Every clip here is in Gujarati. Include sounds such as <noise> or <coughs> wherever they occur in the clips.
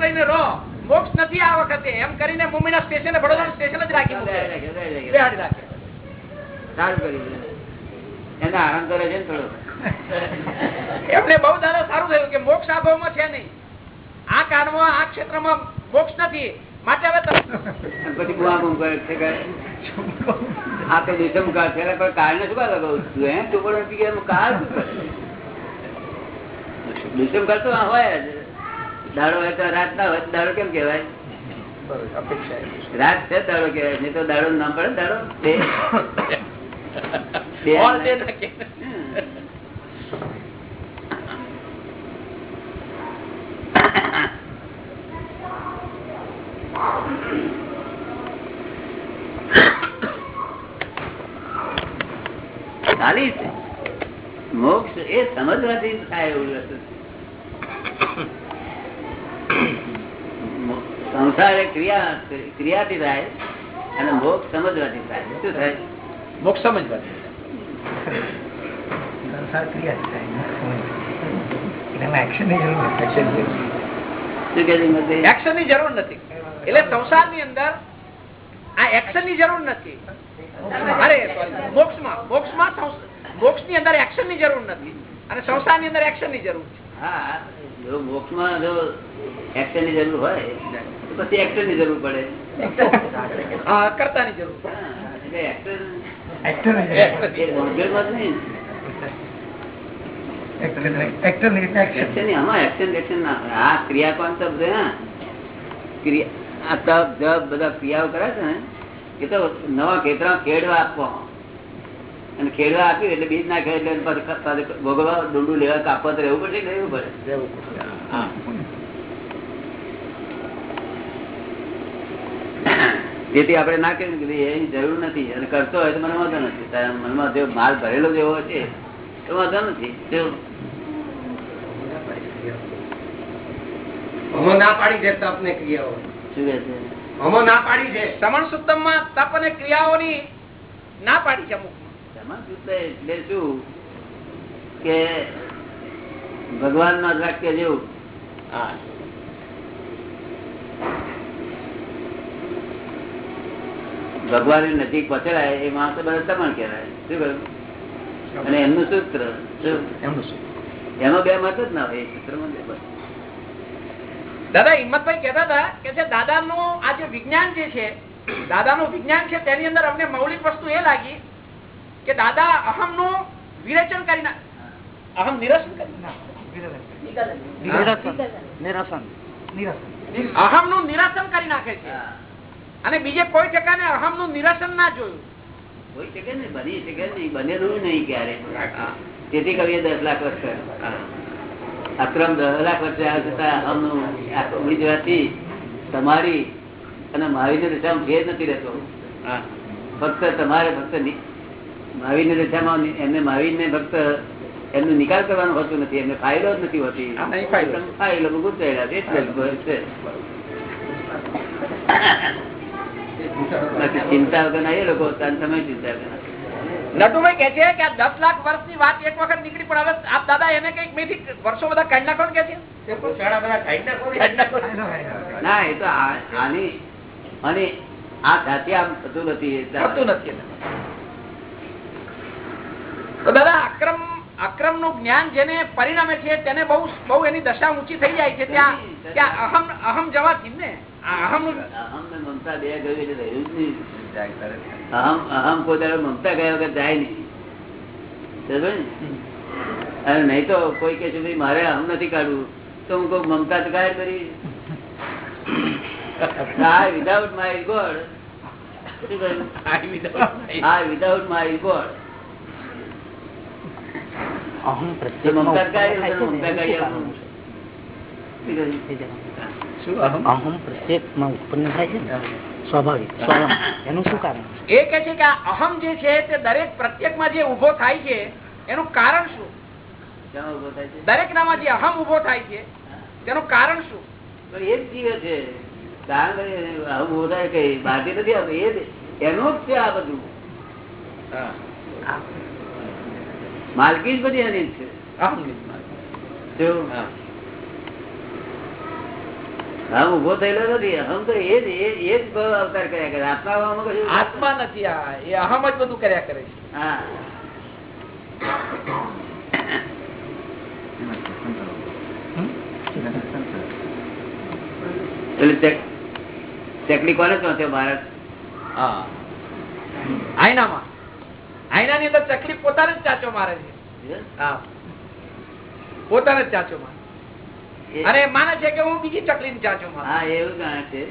રહીને રહો. મોક્ષ નથી આ વખતે. એમ કરીને મુંબઈના સ્ટેશને વડોદરા સ્ટેશન જ રાખી મૂકે. બેહાડી રાખે. સારું કર્યું એને આરામ કરે છે ને થોડો. એમને બહુ દાદા સારું થયું કે મોક્ષ આ ભાવમાં છે નહીં. આ કાળમાં આ ક્ષેત્રમાં મોક્ષ નથી. માટે હવે પછી બુઆ બૂમ કરે છે આ તો કાળ છે પણ કાળને શું લગાવું? છું એમ એમ કાળ શું કરે? કાળ તો હોય જ. દાડો હોય તો રાત ના હોય દાડો કેમ કેવાય રાત છે દાડો કેવાય નહીં તો દાડો નામ પડે દાડો? બે. ખાલી <laughs> છે મોક્ષ એ સમજવાથી થાય એવું વસ્તુ મો- સંસાર એ ક્રિયા ક્રિયાથી થાય અને મોક્ષ સમજવાથી થાય. શું થાય? મોક્ષ સમજવાથી સંસાર ક્રિયા થાય એક્શનની જરૂર નથી? એક્શનની જરૂર નથી. એટલે સંસારની અંદર આ એક્શનની જરૂર નથી. અરે મોક્ષમાં મોક્ષમાં મોક્ષની અંદર એક્શનની જરૂર નથી. અને સંસારની અંદર એક્શનની જરૂર છે. હા જો મોક્ષમાં જો એક્શનની જરૂર હોય પછી એક્ટરની જરૂર પડે. જરૂર એક્ટરની ના ને તો નવા ખેતરા ખેડવા આપવા અને ખેડવા આપ્યું એટલે બીજ નાખ્યો એટલે ભોગવા ડુંડું લેવા કાપવા તો રહેવું પડશે રહેવું પડે હા. જેથી આપણે ના કહ્યું કે એની જરૂર નથી અને કરતો હોય તો મને વાંધો નથી. તારા મનમાં જે માલ ભરેલો જેવો છે તો વાંધો નથી. જો. ના પાડી છે તપ ક્રિયાઓ. શું કહે છે? અમો ના પાડી છે શ્રવણ સુત્તમમાં તપ અને ક્રિયાઓની ના પાડી છે અમુક એમાં શું એટલે શું? કે ભગવાન ના વાક્ય જેવું. હા. ભગવાનની નજીક પહોંચેલાય એ માણસ બધા દમણ કહેવાય. શું કહ્યું? અને એમનું સૂત્ર એમાં બે મત જ ના હોય એ સૂત્રમાં દાદા હિંમતભાઈ કેતા હતા કે છે દાદાનું આ જે વિજ્ઞાન જે છે દાદાનું વિજ્ઞાન છે તેની અંદર અમને મૌલિક વસ્તુ એ લાગી કે દાદા અહમનું વિરેચન કરી ના અહમ નિરસન કરી નિરસન. અહમનું નિરસન. કરી નાખે છે. અને બીજે કોઈ ટકાને અહમનું નિરસન ના જોયું. કોઈ ટકે ને બની શકે નહીં બનેલું નહીં ક્યારે. તેથી કવિએ દસ લાખ વર્ષ અક્રમ દસ લાખ વર્ષે આવે છતાં અહમનું ઉડી જવાથી તમારી અને મહાવીર દશામાં ભેદ નથી રહેતો. ફક્ત તમારે ફક્ત નિ- મહાવીરની દિશામાં એમને મહાવીરને ફક્ત એમનો નિકાલ કરવાનો હોતો નથી એમને ફાયદો જ નથી હોતી. ફાયદો. ફાયલો છે એટલે જ બસ છે. બાકી ચિંતા વગર એ લોકો તમે ચિંતા વગર નટુભાઈ કે છે કે આ દસ લાખ વર્ષની વાત એક વખત નીકળી પણ હવે આપ દાદા એને કંઈક મેથી વર્ષો બધા કાઢી નાખો ને કે છે? ને. ના. એ તો આની અને આ જાતિ આમ થતું નથી થતું નથી તો દાદા અક્રમ અક્રમનું જ્ઞાન જેને પરિણામે છે તેને બહુ બહુ એની દશા ઊંચી થઈ જાય છે. ત્યાં ત્યાં અહમ અહમ જવાથી ને આ અહમનું અહમ ને મમતા બે ગયું એટલે રહ્યું જ નહીં અહમ અહમ પોતે મમતા ગયા વગર જાય નહીં સમજ્યો ને? અને નહીં તો કોઈ કે છે ભાઈ મારે અહમ નથી કાઢવું તો હું કહું મમતા તો ગાય કરી વિધાઉટ માય ગોડ શું કહ્યું હા વિધાઉટ માય ગોડ અહમ તો મમતા ગાય તો મમતા ગાય શું કહ્યું? અહમ પ્રત્યેકમાં ઉત્પન્ન થાય છે ને? સ્વાભાવિક એનું શું કારણ એ કે છે કે આ અહમ જે છે તે દરેક પ્રત્યેકમાં જે ઊભો થાય છે એનું કારણ શું? ક્યાં ઊભો થાય દરેક નામાં જે અહમ ઊભો થાય છે તેનું કારણ શું? એ જ જીવે છે. કારણ અહમ ઊભો થાય કઈ બહારથી નથી આવતો એ એનું જ છે આ બધું. માલકી જ બધી એની છે? હમ ઊભો થયેલો નથી. અહમ તો એ જ એ જ અવતાર કર્યા કરે. આત્મા આત્મા નથી આ. એ અહમ જ બધું કર્યા કરે છે. હા. ચક- ચકલી કોને ચોથ્યો ભારત? હા. આયનામાં. આયનાની અંદર ચકલી પોતાને જ ચાચો મારે છે. હા? પોતાને જ ચાચો મારે અને માને છે કે હું બીજી ચાચો મારું હા એવું કારણ છે.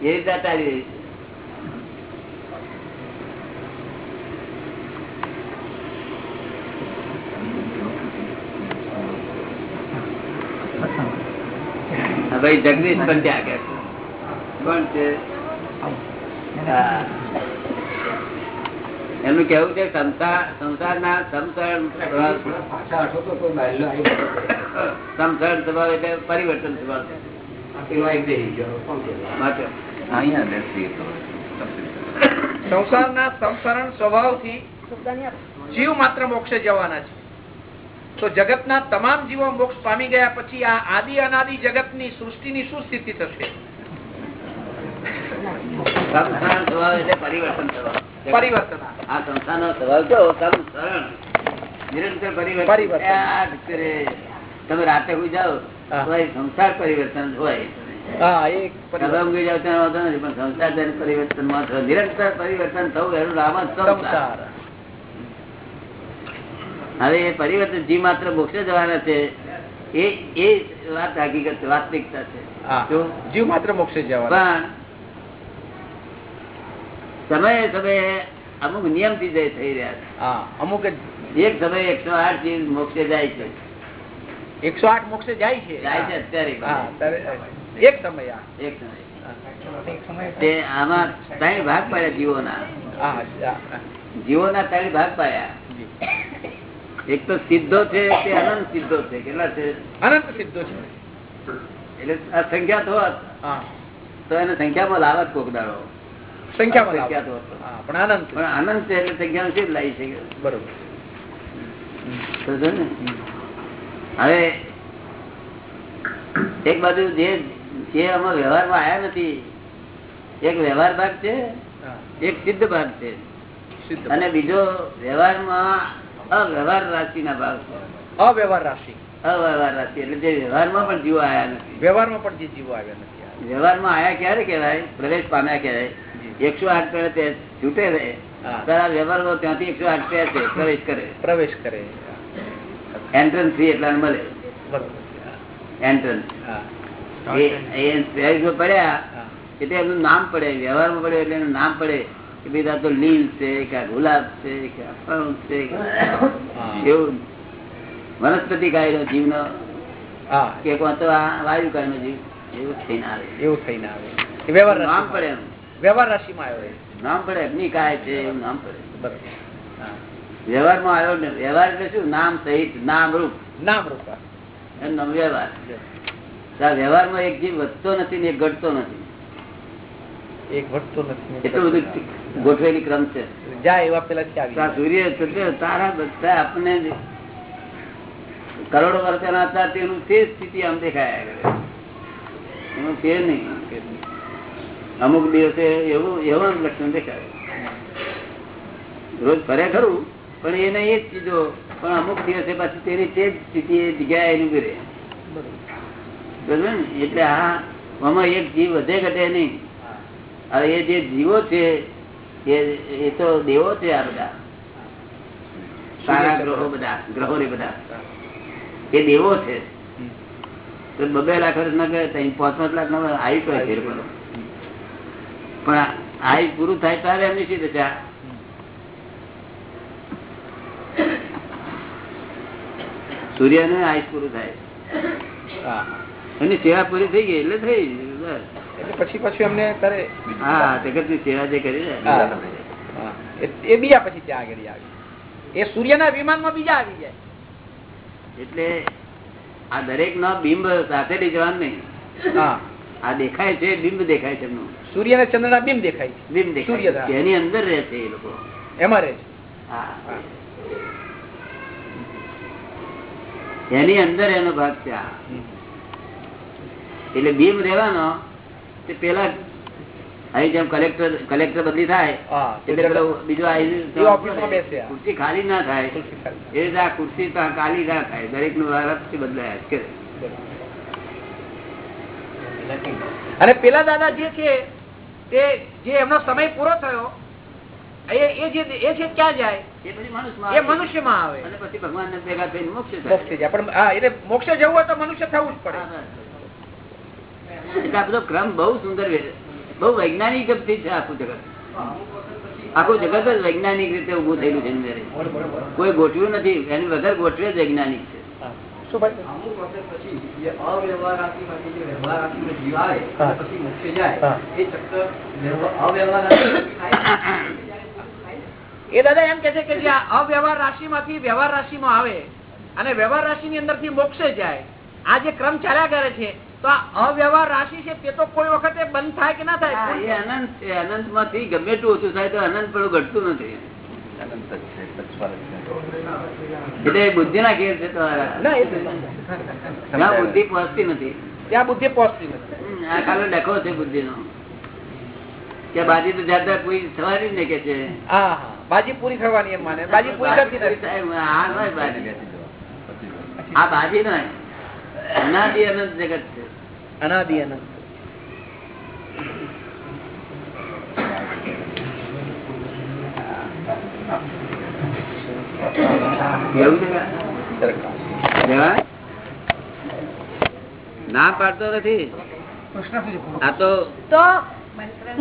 એ રીતે ચાલી રહી છે. ભાઈ જગદીશ પણ ત્યાં કે કોણ છે. એમનું કેવું છે? સંસારના સમસરણ સ્વભાવ એટલે પરિવર્તન સ્વભાવ સંસારના સંસરણ સ્વભાવથી જીવ માત્ર મોક્ષે જવાના છે. તો જગતના તમામ જીવો મોક્ષ પામી ગયા પછી આ આદિ અનાદિ જગતની સૃષ્ટિની શું સ્થિતિ થશે? સંસાર સ્વભાવ એટલે પરિવર્તન સ્વભાવ. પરિવર્તન આ. આ સ્વભાવ કેવો? સંસરણ નિરંતર પરિવર્તન. પરિવર્તન. થયા જ કરે તમે રાતે હું જાઓ તો સંસાર પરિવર્તન હોય. પણ સંસાર પરિવર્તનમાં નિરંતર પરિવર્તન થવું એનું નામ જ સંસાર. સંસાર. હવે એ પરિવર્તન જી માત્ર મોક્ષે જવાના છે એ એ વાત હકીકત છે, વાસ્તવિકતા છે. જીવ માત્ર મોક્ષે જવાના. પણ સમયે સમયે અમુક નિયમથી જય થઈ રહ્યા છે. અમુક એક સમયે એકસો આઠથી મોક્ષે જાય છે. એકસો આઠ મોક્ષે જાય છે? જાય છે અત્યારે એક સમય એક સમય. આમાં ત્રણ ભાગ પાડ્યા જીવોના. હા, હા, જીવોના ત્રણ ભાગ પાડ્યા. એક તો સિદ્ધો છે તે અનંત સિદ્ધો છે. કેટલા છે? અનંત સિદ્ધો છે. એટલે આ સંખ્યા તો એને સંખ્યામાં લાવત કોક દાડો. સંખ્યામાં પણ આનંદ પણ આનંદ છે એટલે સંખ્યા શી લાવી છે બરોબર. છે ને? હવે એક બાજુ જે જે આમાં વ્યવહારમાં આવ્યા નથી એક વ્યવહાર ભાગ છે એક સિદ્ધ ભાગ છે. અને બીજો વ્યવહારમાં અવ્યવહાર રાશિના ભાગ છે. અવ્યવહાર રાશિ. અવ્યવહાર રાશિ એટલે જે વ્યવહારમાં પણ જીવો આવ્યા નથી. વ્યવહારમાં પણ જે જીવો આવ્યા નથી. વ્યવહારમાં આયા ક્યારે કહેવાય? પ્રવેશ પામ્યા કહેવાય એકસો આઠ પેડે તે છૂટે રહે. તારા વ્યવહારમાં ત્યાંથી એકસો આઠ પેર છે પ્રવેશ કરે. પ્રવેશ કરે. એન્ટ્રન્સ ફી એટલા મળે. એન્ટ્રન્સ પડ્યા એટલે એમનું નામ પડે વ્યવહારમાં પડે એટલે એનું નામ પડે. કે ભાઈ આ તો લીલ છે કે ગુલાબ છે કે આ છે એવું. વનસ્પતિ કાયનો જીવ નો કે કોણ તો આ વાયુ કાયનો જીવ એવું થઈને આવે. એવું થઈને આવે. વ્યવહાર નામ પડે એમ. એનું વ્યવહાર રાશિમાં આવ્યો નામ પડે અગ્નિ કાય છે એવું નામ પડે. વ્યવહારમાં આવ્યો ને વ્યવહાર એટલે શું? નામ સહિત નામ રૂપ. નામ રૂપ. એમનો વ્યવહાર. વ્યવહારમાં એક જીવ વધતો નથી ને એક ઘટતો નથી. એક વધતો નથી એટલું બધું ગોઠવેલી ક્રમ છે. જાય એવા પેલા સૂર્ય તારા બધા આપણે જ કરોડો વર્ષના હતા તેનું તે સ્થિતિ આમ દેખાયા એનું તે નહીં. અમુક દિવસે એવું એવું લક્ષણ દેખાય. રોજ ફરે ખરું, પણ એને એ જ ચીજો, પણ અમુક દિવસે પાછી તેની તે જ સ્થિતિ એ જગ્યાએ એનું કરે? એટલે આ, આમાં એક જીવ વધે ઘટે નહીં. હવે એ જે જીવો છે, એ એ તો દેવો છે આ બધા. સારા ગ્રહો બધા ગ્રહો ને બધા. એ દેવો છે. તો બબે લાખ ના ગયા પાંચ પાંચ લાખ ના આવી કોઈ ફેર પડે. પણ આઈ પૂરું થાય ત્યારે એમની શી દશા સૂર્ય ને આયુષ પૂરું થાય. એની સેવા પૂરી થઈ ગઈ એટલે થઈ એટલે પછી પછી અમને કરે હા જગતની સેવા જે કરી એ બીજા પછી ત્યાં આગળ આવી. એ સૂર્યના વિમાનમાં બીજા આવી જાય. એટલે આ દરેક નો બિંબ સાથે લઈ જવાનું નહીં. હા. આ દેખાય છે બિંબ દેખાય છે સૂર્ય અને ચંદ્ર ના બિંબ દેખાય છે બિંબ દેખાય છે. એની અંદર રહે છે એ લોકો એમાં રહે છે. એની અંદર એનો ભાગ છે આ એટલે બીમ રહેવાનો તે પેલા અહીં જેમ કલેક્ટર કલેક્ટર બદલી થાય એટલે બીજો. ખુરશી ખાલી ના થાય. એ રીતે આ ખુરશી ખાલી ના થાય દરેકનું બદલાય. અને પેલા દાદા જે છે તે જે એમનો સમય પૂરો થયો એ એ જે એ છે ક્યાં જાય એ પછી મનુષ્યમાં આવે. અને પછી ભગવાન ભેગા થઈને મોક્ષ મોક્ષ જાય. પણ હા એટલે મોક્ષે જવું હોય તો મનુષ્ય થવું જ પડે. એટલે આ બધો ક્રમ બહુ સુંદર વે- બહુ વૈજ્ઞાનિક છે આખું જગત. આખું જગત જ વૈજ્ઞાનિક રીતે ઉભું થયેલું છે કોઈ ગોઠવ્યું નથી. એની વગર ગોઠવે જ વૈજ્ઞાનિક છે. શું ભાઈ અમુક વખત પછી જે અવ્યવહાર રાશિમાંથી જે વ્યવહાર રાશિમાં જીવ આવે અને પછી મોક્ષે જાય એ અવ્યવહાર <coughs> દાદા એમ કે છે કે જે અવ્યવહાર રાશિ માંથી વ્યવહાર રાશિમાં આવે અને વ્યવહાર રાશિની અંદરથી મોક્ષે જાય આ જે ક્રમ ચાલ્યા કરે છે તો આ અવ્યવહાર રાશિ છે તે તો કોઈ વખતે બંધ થાય કે ના થાય? એ અનંત છે. અનંતમાંથી ગમે એટલું ઓછું થાય તો અનંત પણ ઘટતું નથી. એટલે બુદ્ધિ ના ખેર છે તમારા. ના એ તો ત્યાં બુદ્ધિ પહોંચતી નથી. ત્યાં બુદ્ધિ પહોંચતી નથી. આ ખાલી ડખો છે બુદ્ધિ નો કે બાજી તો જાત પૂરી થવાની ને કે છે. બાજી પૂરી થવાની એમ માને. બાજી પૂરી નથી. આ નય બાજી. આ બાજી નય અનાદિ અનંત જગત છે. અનાદિ અનંત એવું છે કે? જવા? ના પાડતો નથી. આ તો તો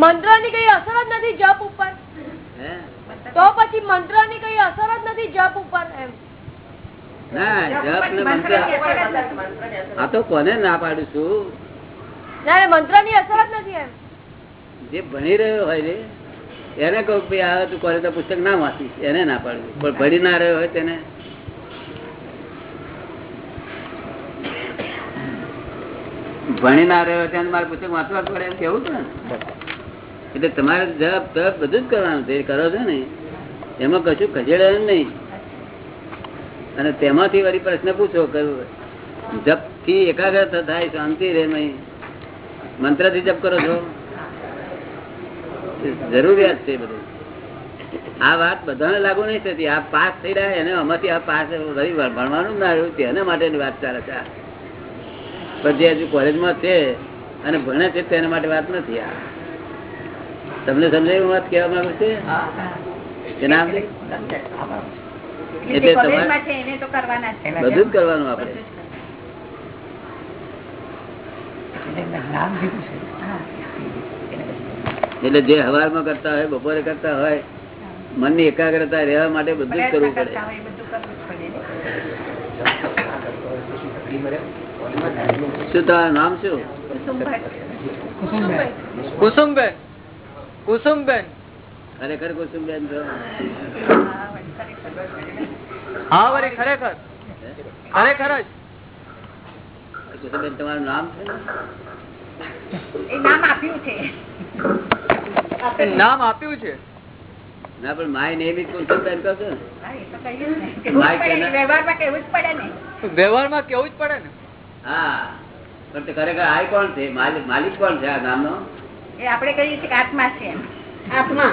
મંત્રની કઈ અસર જ નથી જપ ઉપર? તો પછી મંત્રની કઈ અસર જ નથી જપ ઉપર એમ? ના જપ ને મંત્ર આ તો કોને ના પાડું છું? ના મંત્રની અસર જ નથી એમ. જે ભણી રહ્યો હોય ને એને કહું ભાઈ, આ તું કોલેજ પુસ્તક ના વાંચીશ. એને ના પાડવું પણ ભરી ના રહ્યો હોય તેને. ભણી ના રહ્યો ત્યાં મારે પુસ્તક વાંચવા પડે એમ કેવું છે એટલે તમારે જપ તપ બધું જ કરવાનું છે. કરો છો ને? એમાં કશું ખસેડવાનું નહીં. અને તેમાંથી વળી પ્રશ્ન પૂછો કે જપથી એકાગ્રતા થાય, શાંતિ રે મંત્રથી જપ કરો છો? જરૂરિયાત છે બધું. આ વાત બધાને લાગુ નહીં થતી. આ પાસ થઈ રહ્યા એને આમાંથી આ પાસ વળી ભણવાનું ના રહ્યું. તેના માટેની વાત ચાલે છે પણ જે હજુ કોલેજમાં છે અને ભણે છે તેના માટે વાત નથી આ. તમને સમજાયું વાત કહેવા માંગુ છે? કે એટલે તમારે બધું જ કરવાનું આપણે. એટલે જે હવારમાં કરતા હોય બપોરે કરતા હોય મનની એકાગ્રતા રહેવા માટે બધું જ કરવું પડે. શું તમારું નામ શું? કુસુમબેન. કુસુમબેન. ખરેખર કુસુમબેન છો? હા વરી ખરેખર. ખરેખર જ. કુસુમબેન તમારું નામ છે? નામ આપ્યું છે. ના પણ માય નેમ ઇઝ કુસુમબેન કહો છો ને. માય કેના- વ્યવહારમાં કેવું જ પડે ને. હા પણ તે ખરેખર આ કોણ છે? માલિક માલિક કોણ છે આ નામનો આપણે કહીએ છીએ કે આત્મા છે આત્મા.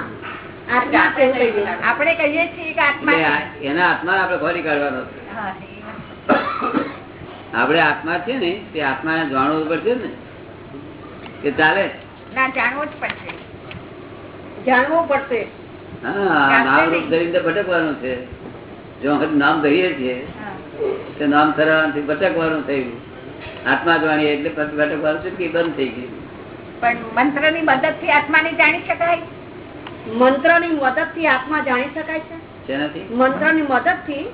આત્મા. આપણે કહીએ છીએ કે આત્મા છે. એના આત્માને આપણે ખોરી કાઢવાનો છે. એ. આપણે આત્મા છે ને તે આત્માને જાણવું પડશે ને. કે ચાલે? ના જાણવું જ પડશે. જાણવું પડશે. હા નામ રૂપ ધરીને ભટકવાનું છે. જો નામ ધરીએ છીએ તો નામ ધરાવવાથી ભટકવાનું થયું. આત્મા જાણીએ એટલે ભટકવાનું છે કે બંધ થઈ ગયું? પણ મંત્રની મદદથી આત્મા ને જાણી શકાય? મંત્રની મદદથી આત્મા જાણી શકાય છે? શેનાથી? મંત્રની મદદથી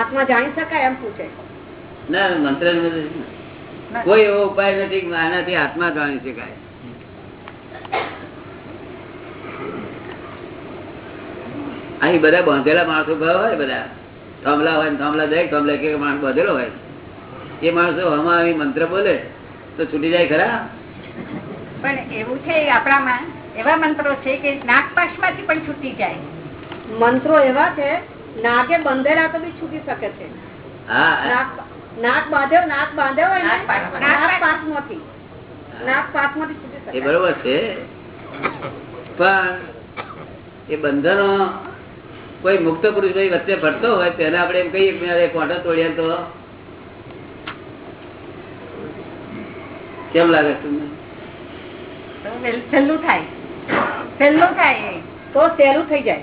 આત્મા જાણી શકાય એમ પૂછે. ના મંત્ર કોઈ એવો ઉપાય નથી કે આનાથી આત્મા જાણી શકાય. અહીં બધા બાંધેલા માણસો ગયા હોય બધા. થાંભલા હોય થાંભલા દરેક થાંભલા એક માણસ બાંધેલો હોય. એ માણસો હમણાં આવી મંત્ર બોલે તો છૂટી જાય ખરા? પણ એવું છે આપણામાં એવા મંત્રો છે કે નાગપાશમાંથી પણ છૂટી જાય. મંત્રો એવા છે નાગે બંધેલા તો બી છૂટી શકે છે. હા. નાક બાંધ્યો નાક બાંધ્યો નાક પાસ- માંથી નાક પાસમાંથી એ બરોબર છે. પણ એ બંધનો કોઈ મુક્ત પુરુષ ભાઈ વચ્ચે ફરતો હોય તેને આપણે એમ કહીએ કે તોડ્યા તો કેમ લાગે તમને? સહેલું થાય. સહેલું થાય તો સહેલું થઈ જાય.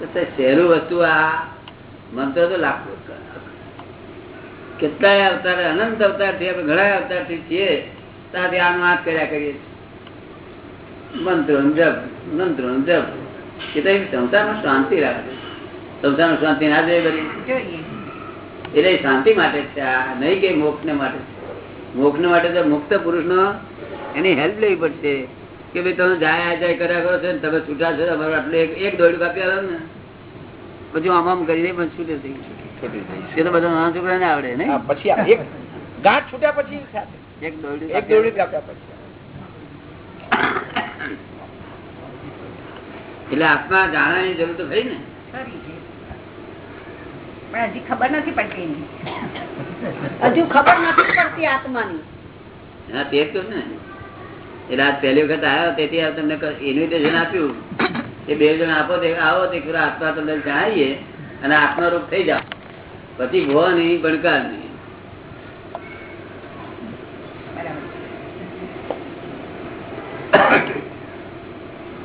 તો સહેલું વસ્તુ આ મંત્ર તો લાખો કેટલાય અવતાર અનંત અવતારથી આપણે ઘણા અવતારથી છીએ. ત્યાંથી આમ વાત કર્યા કરીએ મંત્રો જપ મંત્રો જપ. એટલે સંસારમાં શાંતિ રાખે. સંસારમાં શાંતિ ના જોઈએ બધી. એટલે શાંતિ માટે છે. આ નહીં કે મોક્ષ ને માટે મોક્ષ માટે તો મુક્ત પુરુષ નો એની હેલ્પ લેવી પડશે. કે ભાઈ તમે જાય આ જાય કર્યા કરો છો ને તમે છૂટા છો તમારું આટલું એક એક દોડ્યું કાપી આલો ને. પછી આમ આમ કરીને પણ છૂટે થઈ ગયું. એ તો બધા નાના છોકરાને આવડે ને પછી એક ગાંઠ છૂટ્યા પછી એક દોરડું એક દોરડી કાપ્યા પછી. એટલે આત્મા જાણવાની જરૂર તો થઈ ને? ખરી પણ હજી ખબર નથી પડતી. હજુ ખબર નથી પડતી આત્માની. હા તે જ ને. એટલે આજ પહેલી વખત આવ્યો તેથી આ તમને ઇન્વિટેશન આપ્યું. એ બે જણ આપો તે આવો તે ખરા આત્મા તમને જણાવીએ અને આત્મારૂપ થઈ જાઓ. પછી ભો નહીં ભણકાર નહીં.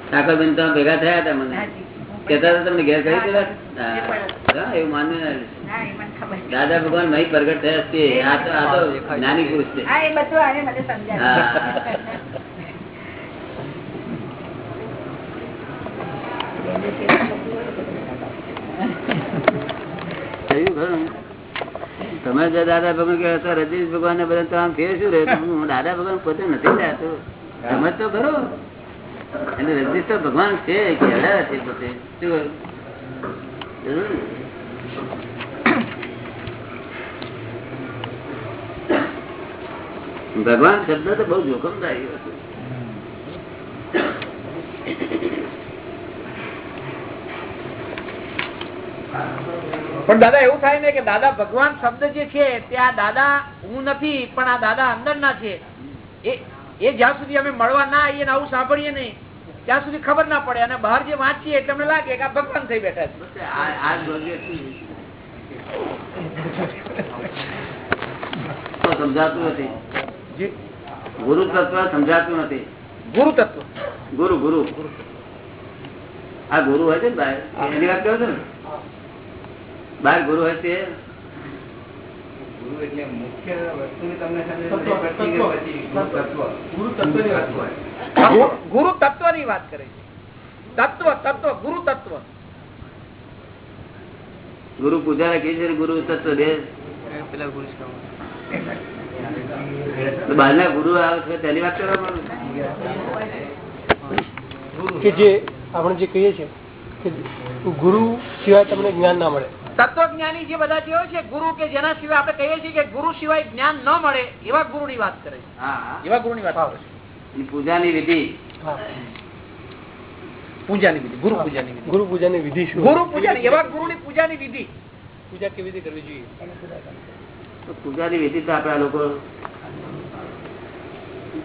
ઠાકોરબેન ભેગા થયા હતા મને. કેતા હતા તમને ઘેર કરી દેવા? એવું માન્ય હા, એ મને ખબર છે. દાદા ભગવાન મહી પ્રગટ થયા છે. આ તો નાની પુરુષ છે. હા, એ બધું આને મને સમજાય હા. થયું ખરું? તમે જે દાદા ભગવાન કહે હતા રજનીશ ભગવાન ને બધા તો આમ ફેર શું રહે? હું દાદા ભગવાન પોતે નથી જાતો. સમજ તો ખરો. અને રજનીશ તો ભગવાન છે કે હડા છે પોતે. શું? ભગવાન શબ્દ તો બહુ જોખમદાયી હતું. પણ દાદા એવું થાય ને કે દાદા ભગવાન શબ્દ જે છે ત્યાં દાદા હું નથી પણ આ દાદા અંદર ના છે. એ જ્યાં સુધી અમે મળવા ના આવીએ આવું સાંભળીએ નહીં ત્યાં સુધી ખબર ના પડે અને બહાર જે વાંચીએ એટલે અમને લાગે કે આ ભગવાન થઈ બેઠા છે. સમજાતું નથી. ગુરુ તત્વ સમજાતું નથી. ગુરુ તત્વ. ગુરુ ગુરુ. આ ગુરુ હોય છે ને ભાઈ? એની વાત કરો છો ને? બહાર ગુરુ હોય તે? ગુરુ એટલે મુખ્ય વસ્તુ તમને ગુરુ તત્વ. ગુરુ ગુરુ- ગુરુ ની વાત કરે છે. તત્વ તત્વ ગુરુ તત્વ. ગુરુ પૂજા રાખી છે ગુરુ તત્વ દે તો બહારના ગુરુ આવે છે તેની વાત કરવા. કે જે આપણે જે કહીએ છીએ કે ગુરુ સિવાય તમને જ્ઞાન ના મળે. તત્વજ્ઞાની જે બધા જે હોય છે ગુરુ કે જેના સિવાય આપણે કહીએ છીએ કે ગુરુ સિવાય જ્ઞાન ન મળે એવા ગુરુ ની વાત કરે છે. એવા ગુરુ ની વાત કરે છે. એની પૂજાની વિધિ. પૂજાની વિધિ ગુરુ પૂજાની વિધિ. ગુરુ પૂજાની વિધિ શું? ગુરુ પૂજા એવા ગુરુ ની પૂજાની વિધિ. પૂજા કેવી રીતે કરવી જોઈએ? તો પૂજાની વિધિ તો આપણા લોકો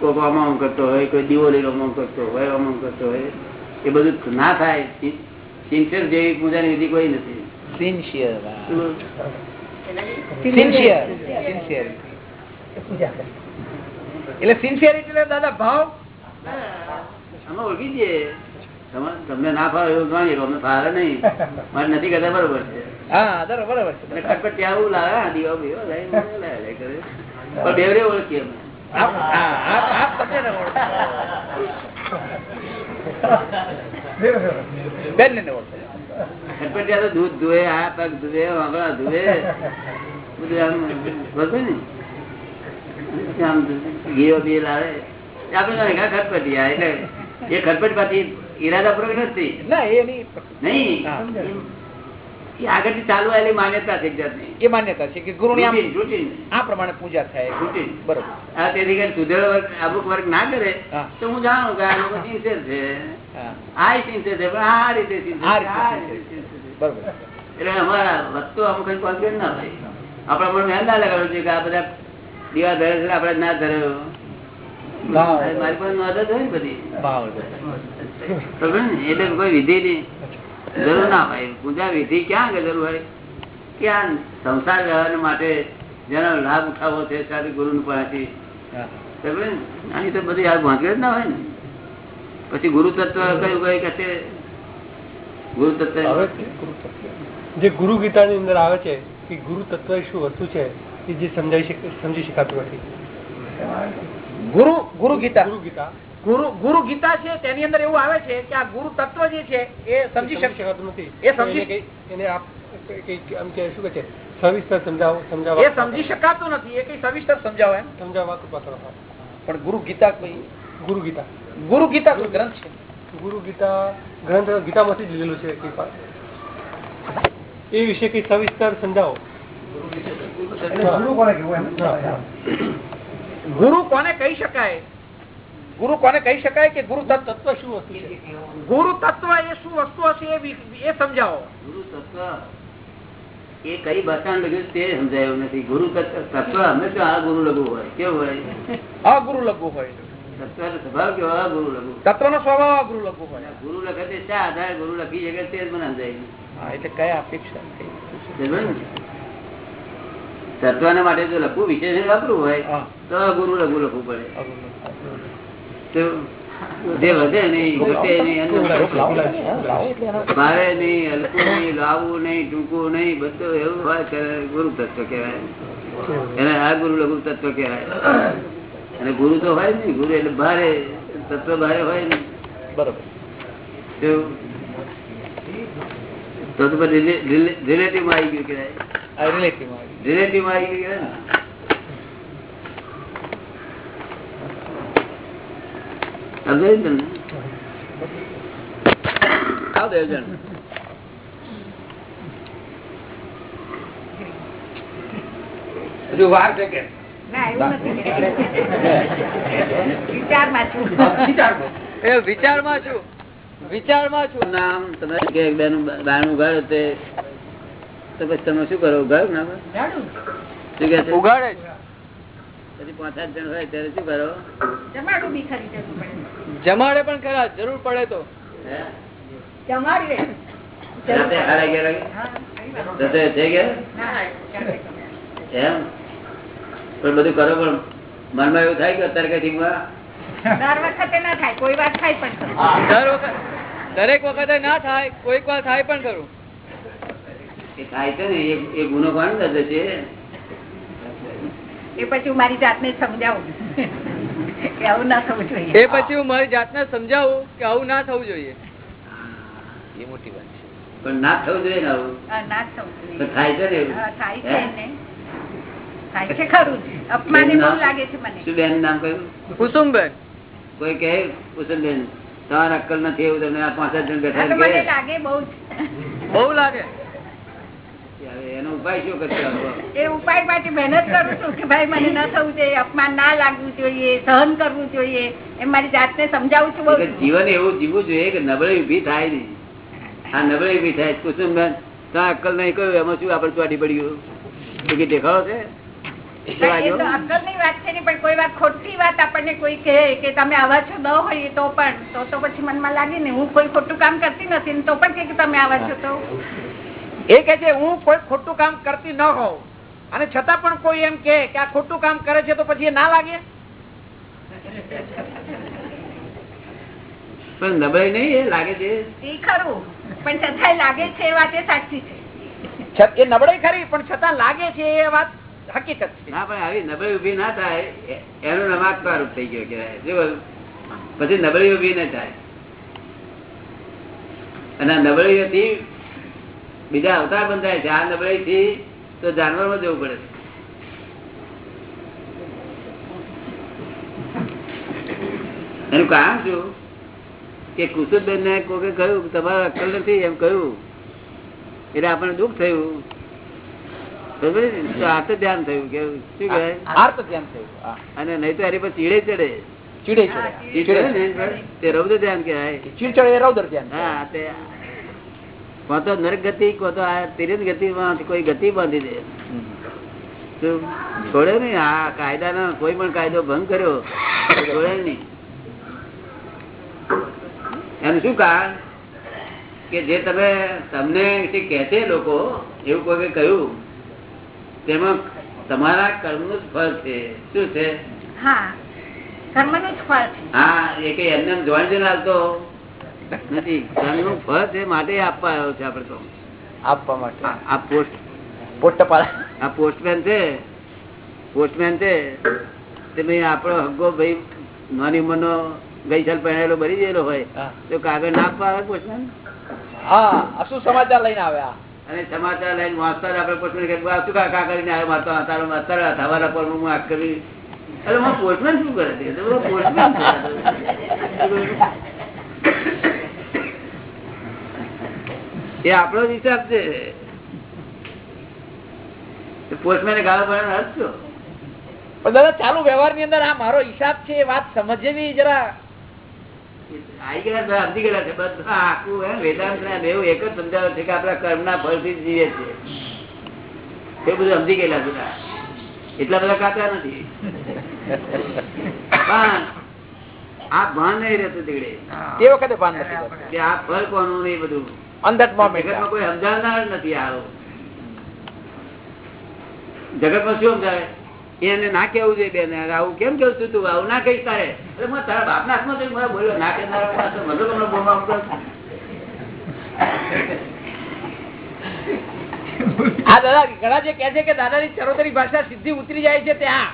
કોઈ અમાઉન કરતો હોય કોઈ દિવાળી આમ કરતો હોય આમ કરતો હોય એ બધું ના થાય. સિન્સિયર જેવી પૂજાની વિધિ કોઈ નથી. સિન્સિયર સિન્સિયર સિન્સિયર એટલે સિન્સિયરિટી એટલે દાદા ભાવ? ઓળખી જઈએ તમને ના ફાવે એવું જાણીએ અમને ફાવે નહીં. મારે નથી કરતા બરોબર છે. હા બરાબર છે. ખટપટ ત્યાં આવું લાવે દીવા બીવા લાવે, કરે. પણ બેવડે ઓળખીએ અમે. તમને ન ઓળખો. બેનને ન ઓળખો. ખટપટ ત્યાં તો દૂધ ધોવે આ પગ ધોવે વાંગણા ધોવે બધું આમ બરોબર ને? આમ ઘીઓ બી લાવે. આપણે ખટપટિયા કે આ ખટપટી આ એટલે એ ખટપટ પાછી ઈરાદા પૂર્વક નથી નહીં. એ આગળથી ચાલુ આવેલી માન્યતા છે એ માન્યતા છે કે રૂટીન. આ પ્રમાણે પૂજા થાય. બરોબર. તેથી કરીને વર્ગ અમુક વર્ગ ના કરે તો હું જાણું કે આ લોકો સિન્સિયર છે. આ સિન્સિયર છે પણ આ રીતે. બરોબર. એટલે અમારા વસ્તુ અમુક કોન્ફિડન્સ ના થાય આપણા મને એમ ના લગાડવું છે કે આ બધા દીવા ધરે છે આપણે ના ધરે. મારી પાસે મદદ હોય ને બધી? એટલે કોઈ વિધિ ની જરૂર ના હોય. પૂજા વિધિ ક્યાં આગળ જરૂર હોય? ક્યાં સંસાર વ્યવહાર માટે જેનો લાભ ઉઠાવવો છે સાથે ગુરુ નું પાસેથી. આની તો બધી આ ભાંગડ જ ના હોય ને. પછી ગુરુ તત્વ કયું કઈ કે ગુરુ તત્વ જે ગુરુ ગીતા ની અંદર આવે છે કે ગુરુ તત્વ શું વસ્તુ છે એ જે સમજાઈ શક- સમજી શકાતું નથી. ગુરુ ગુરુ ગીતા. ગુરુ ગીતા. ગુરુ ગુરુ ગીતા છે તેની અંદર એવું આવે છે કે આ ગુરુ તત્વ જે છે એ સમજી શકે નથી. એ સમજી- એને આપ આમ કે શું કે છે? સવિસ્તર સમજાવો એ સમજાવવા સમજી શકાતું નથી. એ કઈ સવિસ્તર સમજાવો એમ. સમજાવવા કૃપા કરો પણ ગુરુ ગીતા કોઈ ગુરુ ગીતા. ગુરુ ગીતા કોઈ ગ્રંથ છે? ગુરુ ગીતા ગ્રંથ ગીતામાંથી જ લીધેલું છે કૃપા એ વિશે કઈ સવિસ્તર સમજાવો. હા. ગુરુ કોને કહી શકાય? ગુરુ કોને કહી શકાય કે ગુરુ તત્વ તત્વ શું વસ્તુ ગુરુ તત્વ એ શું વસ્તુ હશે એ સમજાવો. ગુરુ તત્વ? એ કઈ ભાષામાં લખ્યું તે સમજાયું નથી. ગુરુ તત્વ તત્વ હંમેશા આ ગુરુ લઘુ હોય. કેવું હોય? અગુરુ લઘુ હોય. સ્વભાવ કેવો? આ ગુરુ લઘુ. તત્વનો સ્વભાવ અગુરુ લઘુ હોય. ગુરુ લખે તે શા આધારે ગુરુ લખી શકે તે જ મને સમજાય હા એટલે કયા અપેક્ષા સમજ્યો માટે જો લખવું વિશેષણ વાપરવું હોય તો ગુરુ લઘુ લખવું પડે. તો જે વધે નહીં ઘટે નહીં ભારે નહીં હલકું નહીં લાવવું નહીં ટૂંકું નહીં બધું એવું હોય ત્યારે ગુરુ તત્વ કહેવાય. એને આ ગુરુ લઘુ તત્વ કહેવાય. અને ગુરુ તો હોય ને ગુરુ એટલે ભારે તત્વ ભારે હોય ને. બરોબર. તો રિલેટિવ આવી ગયું કહેવાય. રિલેટિવ આવી ગયું. કહેવાય ને સમજાયું ને તમને આવો દેવજણ હજુ વાર છે કે? ના એવું નથી વિચારમાં છું. એ વિચારમાં છું. નામ? તમે કે બેનું બારણું ઉગાડો તે. તો તમે શું કરો? ઉગાડો ના ઉગાડે? છે? પછી પાંચ સાત જણ હોય ત્યારે શું કરો? જમાડું બી ખરી જવું પડે. જમાડે પણ ખરા જરૂર પડે તો? જમાડી પણ બધું કરો પણ મનમાં એવું થાય કે અત્યારે કઈ દર વખતે ના થાય કોઈ વાર થાય પણ ખરું. દર વખત દરેક વખતે ના થાય કોઈક વાર થાય પણ ખરું. એ થાય છે ને એ એ ગુનો કોણ કરે છે? એ પછી હું મારી જાતને સમજાવું. કે આવું ના થવું જોઈએ. એ પછી હું મારી જાતને સમજાવું કે આવું ના થવું જોઈએ. એ મોટી વાત છે. પણ ના થવું જોઈએ ને આવું? ના થવું જોઈએ. થાય છે ને થાય છે ને થાય છે ખરું. અપમાન બહુ લાગે છે મને. શું બેન નામ કયું કુસુમબેન. કોઈ કહે? કુસુમબેન તમારા અક્કલ નથી એવું તમને પાંચ જણ બેઠા લાગે બહુ બહુ લાગે. ઉપાય શું કરશો એ ઉપાય માટે મહેનત કરું છું કે ભાઈ મને ન થવું જોઈએ અપમાન ના લાગવું જોઈએ સહન કરવું જોઈએ. એમ મારી જાતને સમજાવું છું જીવન એવું જીવવું જોઈએ કે નબળાઈ ઊભી થાય નહીં. આ નબળાઈ ઊભી થાય. કુસુમબેન ત્યાં અક્કલ નહીં કહ્યું એમાં શું આપડે ચોટી પડ્યું? કે દેખાડો છે? વાત છે પણ કોઈ વાત ખોટી વાત આપણને કોઈ કહે કે તમે આવા છો ન હોય તો પણ તો તો પછી મનમાં લાગે ને હું કોઈ ખોટું કામ કરતી નથી તો પણ કે તમે આવા છો તો. એ કે છે હું કોઈ ખોટું કામ કરતી ન હોઉં. અને છતાં પણ કોઈ એમ કે કે આ ખોટું કામ કરે છે તો પછી એ ના લાગે? પણ નબળાઈ નહીં એ લાગે છે. એ ખરું પણ છતાંય લાગે છે એ વાત એ સાચી છે. એ નબળાઈ ખરી પણ છતાં લાગે છે એ વાત હકીકત છે. ના પણ આવી નબળી ઊભી ના થાય એનો નમાજ નમાકકાર થઈ ગયો કહેવાય. પછી નબળી ઊભી ન થાય. અને નબળી નબળાઈથી બીજા અવતાર પણ થાય આ નબળાઈ થી તો જાનવરમાં જવું પડે. એનું કારણ શું? કે કુસુદબેન ને કોકે કહ્યું તમારે અક્કલ નથી એમ કહ્યું. એટલે આપણને દુઃખ થયું. બરોબર ને? તો આ તો ધ્યાન થયું કે શું કહે આર્ત ધ્યાન થયું અને નહીં તો એની પર ચીડે ચડે. ચીડે ચડે તે રૌદ્ર ધ્યાન કહેવાય. ચીડ ચડે રૌદ્ર ધ્યાન હા તે તો નરક ગતિ તો આ તિરંગ ગતિ કોઈ ગતિ બાંધી દે. છોડે નહીં આ કાયદાનો કોઈ પણ કાયદો ભંગ કર્યો છોડે નહીં. એનું શું કારણ? કે જે તમે તમને જે કહે છે લોકો એવું કોઈ કહ્યું તેમાં તમારા કર્મનું જ ફળ છે. શું છે? હા કર્મનું જ ફળ હા એ કઈ એમને એમ જોઈન જોઈને નથી. કર્મનું ફળ છે માટે આપવા આવ્યો છે આપડે તો. આપવા માટે. આ- આ પોસ્ટ. પોટ્ટપાડા આ પોસ્ટમેન છે. પોસ્ટમેન છે. તે ભાઈ આપણો હગ્ગો ભાઈ નાની ઉંમરનો ગઈ સાલ પહેરેલો ભરી ગયેલો હોય. તો કાગળ ના આપવા આવે પોસ્ટમેન? હા શું સમાચાર લઈને આવ્યા? અને સમાચાર લઈને વાંચતા આપડે પોસ્ટમેન કે "બા, શું કાકા કરીને આવ્યો? મારતો તારો અત્યારે થવાના પર હું આ કરી અરે હું પોસ્ટમેન શું કરે છે? પોસ્ટમેન એ આપણો જ હિસાબ છે. પોસ્ટમેને ગાળો પડવાનો અર્થ શું પણ દાદા ચાલુ વ્યવહારની અંદર આ મારો હિસાબ છે એ વાત સમજવી જરા. આવી ગયા સમજી ગયેલા છે. બધા આખું વેદાંત ના દેવ એક જ સમજાવે છે કે આપણા જીવે છે. એ બધું સમજી ગયેલા બધા એટલા બધા કાચા નથી. પણ આ ભાન નહીં રહેતું તીકડે તે વખતે ભાન નથી કે આ ફળ કોનું નહીં બધું. that જગતમાં કોઈ સમજાવનાર નથી આવો જગતમાં શું સમજાવે? એને ના કેવું જોઈએ બેન. આવું કેમ કેવું છું તું? આવું ના કહીશ તારે. તારા મને તારા બાપના હાથમાં તો મને બોલ્યો. ના કહેનારા મને તમને બોલવા આ દાદા ઘણા જે કે છે કે દાદાની ચરોતરી ભાષા સીધી ઉતરી જાય છે ત્યાં.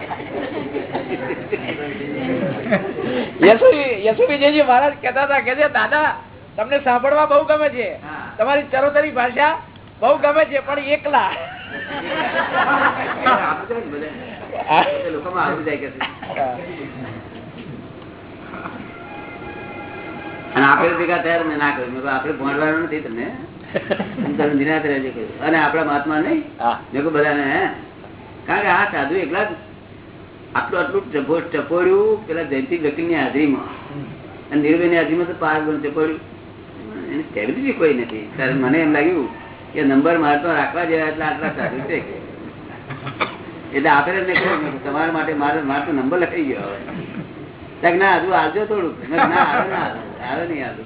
<laughs> યશુવી યશુવીજી મહારાજ કહેતા હતા કે દાદા તમને સાંભળવા બહુ ગમે છે. તમારી ચરોતરી ભાષા બહુ ગમે છે પણ એકલા. અને આપણે ભેગા થયા મેં ના કર્યું આપડે ભણવાનું નથી તમને. તમે નિરાશ રહેજો અને આપડા મહાત્મા નહીં. મેં કહું બધાને કારણ કે આ સાધુ એકલા જ આટલું આટલું ટપો- ટપોર્યું પેલા જયંતિ વકીલની હાજરીમાં અને નીરભાઈની હાજરીમાં તો પાર ગણ ટપોર્યું એની સ્ટેબિલિટી કોઈ નથી. ત્યારે મને એમ લાગ્યું કે નંબર મારતો રાખવા જેવા એટલે આટલા સારું છે એટલે આપણે એમને કહ્યું તમારા માટે મારે મારે નંબર લખાઈ ગયો હવે. ત્યાં ના હજુ આવજો થોડુંક. ના આવે ના આવે. આવે નહીં આવે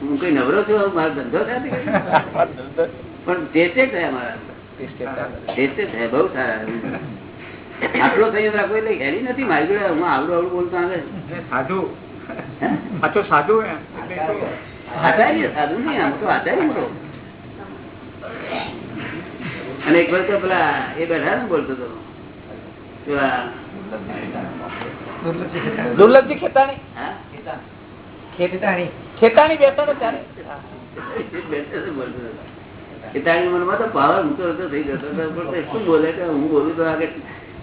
હું કઈ નવરો છું હવે મારો ધંધો થાય પણ પણ તે થયા મારા. ટેસ્ટે થયા બહુ સારા. આટલો સંયમ રાખવો એટલે હેરી નથી મારી જોડે હું આવડું આવડું બોલતો આવે. સાધુ. સાચો તો સાધુ આચાર્ય સાધુ નહીં આમ તો આચાર્ય મોટો અને એક વાર તો પેલા એ બેઠા ને બોલતો હતો. દુર્લભજી ખેતાણી. હા? ખેતાણી. ત્યારે. મનમાં તો પાવર ઊંચો થઈ જતો હતો. પણ શું બોલે કે હું બોલું તો આગળ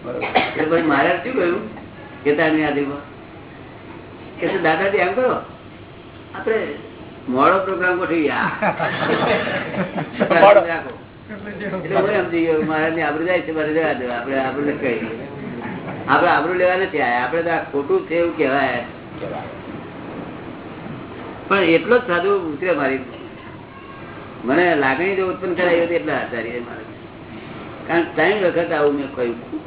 પછી મારે શું કહ્યું? કે તારની યાદીમાં? કે દાદાજી એમ કરો. આપડે મોડો પ્રોગ્રામ ગોઠવી આબરૂ લેવા નથી તો ખોટું છે એવું કહેવાય. પણ એટલો જ સાધુ ઉતરે મારી. મને લાગણી જો ઉત્પન્ન કરાવી હતી એટલા આચાર્ય મારે. કારણ ત્રણ વખત આવું મેં કહ્યું.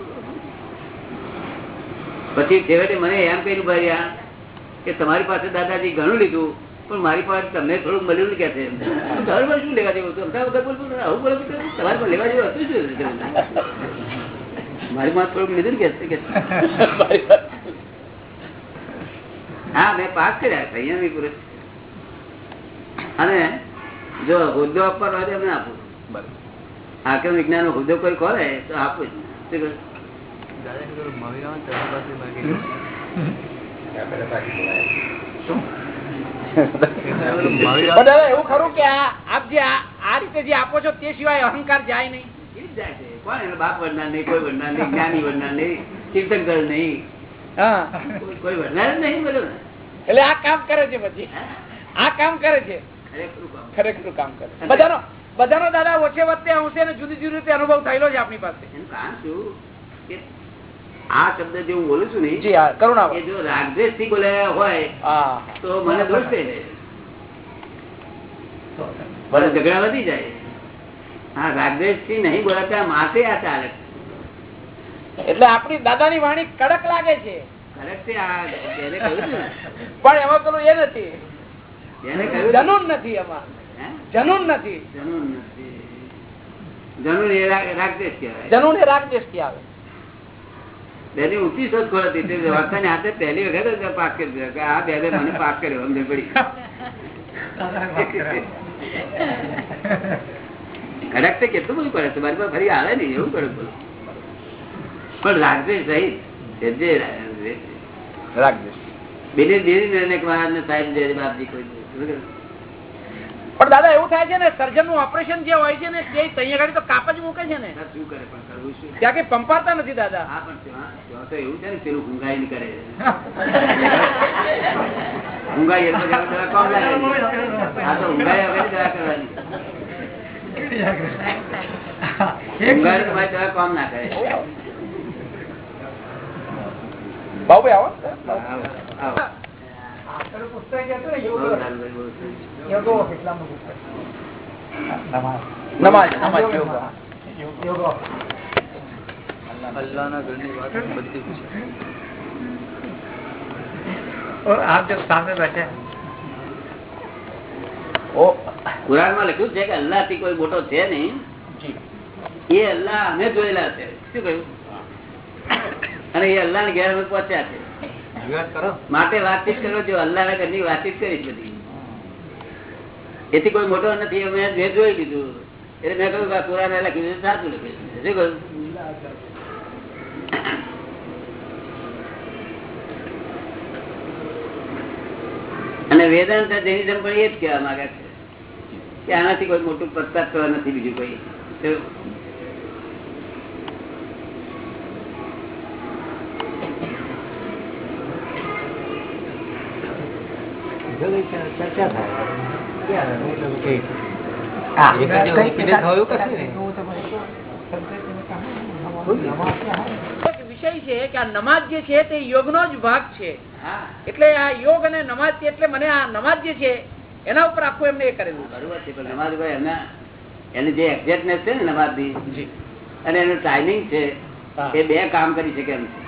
પછી છેવટે મને એમ કહ્યું ભાઈ કે તમારી પાસે દાદાજી ઘણું લીધું પણ મારી પાસે તમને થોડું મળ્યું કે છે? તમારી પાસે શું લેવા જેવું હતું? અમથા વખત બોલ બોલ, આવું બોલો તમારે પણ લેવા જેવું હતું શું? મારી પાસે થોડું લીધું કે હા મેં પાસ કર્યા સંયમી પુરુષ અને જો હોદ્દો આપવાનો હોય તો એમને આપું. આખમ વિજ્ઞાન હોદ્દો કોઈ ખોલે તો આપું જ. શું કહ્યું? પણ દાદા એવું ખરું કે આપ જે આ આ રીતે જે આપો છો તે સિવાય અહંકાર જાય નહીં. જાય છે. કોણ એનો બાપ વડનાર નહીં કોઈ વડનાર નહીં જ્ઞાની વડનાર નહીં તીર્થંકર નહીં. કોઈ- કોઈ વડનાર નહીં બોલો એટલે આ કામ કરે છે પછી. આ કામ કરે છે. ખરેખરું કામ. કામ કરે. બધાનો બધાનો દાદા ઓછે વચ્ચે અંશે જુદી જુદી રીતે અનુભવ થયેલો છે આપણી પાસે. એનું કારણ શું? કે આ શબ્દ જે હું બોલું છું ને જી હા કરુણા એ જો રાગદ્વેષથી બોલાયા હોય તો મને દોષ છે મને ઝઘડા વધી જાય. હા રાગદ્વેષથી નહીં બોલાતા માથે આ ચાલે. એટલે આપણી દાદાની વાણી કડક લાગે છે. આ ને. પણ એમાં પેલું એ નથી. જનૂન નથી એમાં. જનુન નથી. જનુન નથી. જનૂન એ રાગદેશ કહેવાય. જનૂન એ રાગદેશ આવે તેની ઊંચી શોધખોળ હતી. તે વાર્તાની હાથે પહેલી વખત જ પાક કરી દીધો કે આ બે મને પાક કર્યો અમને પડી. કડક તો કેટલું બધું કરે છે. મારી પાસે ફરી આવે નહીં એવું કડક બધું પણ રાગદ્વેષ સહિત જે જે. રાગદેશ બેને દેરી ને અનેક મહારાજ સાહેબ દે બાપજી કોઈ. પણ દાદા એવું થાય છે ને સર્જનનું ઓપરેશન જે હોય છે ને તે અહીંયા ગાડી તો કાપ જ મૂકે છે ને? શું કરે પણ કરવું શું ત્યાં કઈ પંપાતા નથી દાદા? હા પણ તો એવું છે ને પેલું કરે. ઊંઘાઈ એટલે દવા દવા કોમ લાગે. આ તો ઊંઘાઈ વગર દવા કરવાની. ઊંઘાઈ તો દવા કોમ ના કરે. બાબુ આવો આવો, આપ જો સામે બેઠે. માં લખ્યું છે કે અલ્લાહથી કોઈ મોટો છે નહીં. એ અલ્લાહ અમે જોયેલા છે. શું કહ્યું? અને એ અલ્લાહ ને ઘેર પહોંચ્યા છે. માટે વાતચીત કરો, જો અલ્લાહ ઘરની વાતચીત કરી બધી. એથી કોઈ મોટો નથી. મેં જોઈ લીધું. એટલે મેં કહ્યું કે કુરાન લખ્યું સાચું કહ્યું? અને વેદાંત જૈનિઝમ પણ એ જ કહેવા માંગે છે કે આનાથી કોઈ મોટું પ્રસ્તાવ નથી બીજું કોઈ. ચર્ચા એક વિષય છે કે આ નમાજ જે છે તે યોગનો જ ભાગ છે. એટલે આ યોગ અને નમાજ એટલે મને આ નમાજ જે છે એના ઉપર આખું એમને એ કરેલું. બરોબર છે પણ નમાઝ ભાઈ એમના એની જે એક્ઝેક્ટનેસ છે ને નમાજની અને એનું ટાઈમિંગ છે એ બે કામ કરી શકે એમ છે.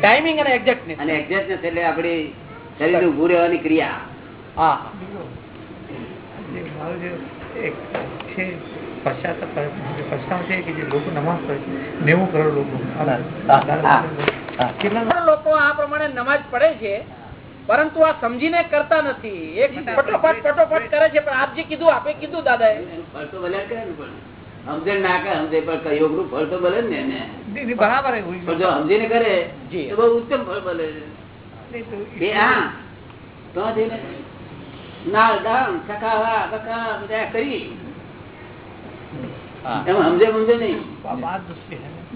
ટાઈમિંગ અને એક્ઝેક્ટનેસ અને એક્ઝેક્ટનેસ એટલે આપણી શરીર ઉભું રહેવાની ક્રિયા. હા. મારું જે એક છે પશ્ચાતાપ છે કે જે લોકો નમાઝ પડે છે નેવું કરોડ લોકો. કેટલા લોકો? આ પ્રમાણે નમાજ પડે છે પરંતુ આ સમજીને કરતા નથી. એક ફટોફટ ફટોફટ કરે છે પણ આપ જે કીધું આપે કીધું દાદા એનું ફળ તો ભલે કરે ને ના કરે સમજે પણ યોગનું ફળ તો ભલે ને બરાબર જો સમજીને કરે જી. તો બહુ ઉત્તમ ફળ ભલે. છે હા. તો જઈને નાળ દામ સખાવા બકા બધા કરી. એમ સમજે સમજે નહીં. बात